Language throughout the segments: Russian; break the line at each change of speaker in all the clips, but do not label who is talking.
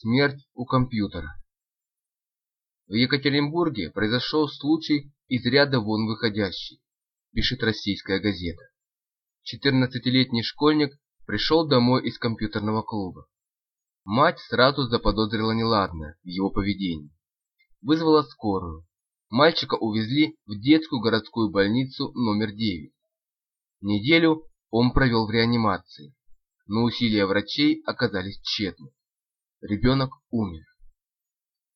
Смерть у компьютера. В Екатеринбурге произошел случай из ряда вон выходящий, пишет российская газета. 14-летний школьник пришел домой из компьютерного клуба. Мать сразу заподозрила неладное в его поведении. Вызвала скорую. Мальчика увезли в детскую городскую больницу номер 9. Неделю он провел в реанимации, но усилия врачей оказались тщетны. Ребенок умер.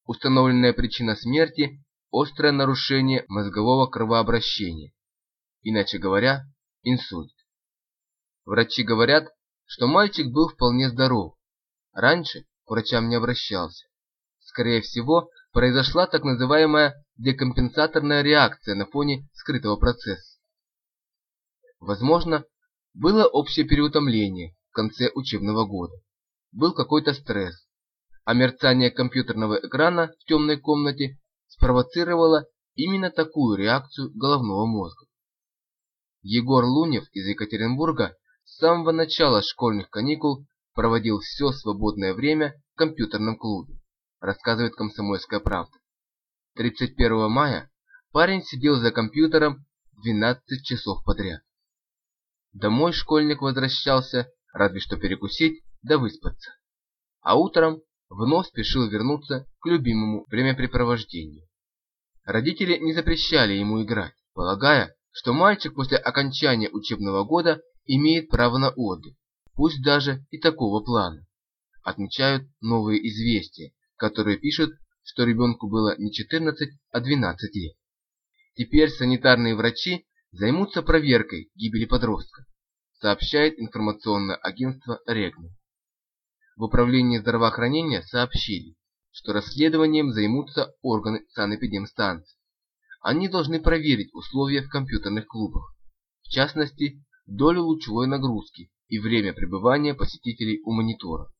Установленная причина смерти – острое нарушение мозгового кровообращения, иначе говоря, инсульт. Врачи говорят, что мальчик был вполне здоров. Раньше к врачам не обращался. Скорее всего, произошла так называемая декомпенсаторная реакция на фоне скрытого процесса. Возможно, было общее переутомление в конце учебного года. Был какой-то стресс, а мерцание компьютерного экрана в темной комнате спровоцировало именно такую реакцию головного мозга. Егор Лунев из Екатеринбурга с самого начала школьных каникул проводил все свободное время в компьютерном клубе, рассказывает «Комсомольская правда». 31 мая парень сидел за компьютером 12 часов подряд. Домой школьник возвращался разве что перекусить да выспаться. А утром вновь спешил вернуться к любимому времяпрепровождению. Родители не запрещали ему играть, полагая, что мальчик после окончания учебного года имеет право на отдых, пусть даже и такого плана. Отмечают новые известия, которые пишут, что ребенку было не 14, а 12 лет. Теперь санитарные врачи займутся проверкой гибели подростка, сообщает информационное агентство Регна. В управлении здравоохранения сообщили, что расследованием займутся органы санэпидемстанции. Они должны проверить условия в компьютерных клубах, в частности, долю лучевой нагрузки и время пребывания посетителей у монитора.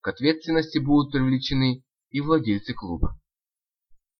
К ответственности будут привлечены и владельцы клуба.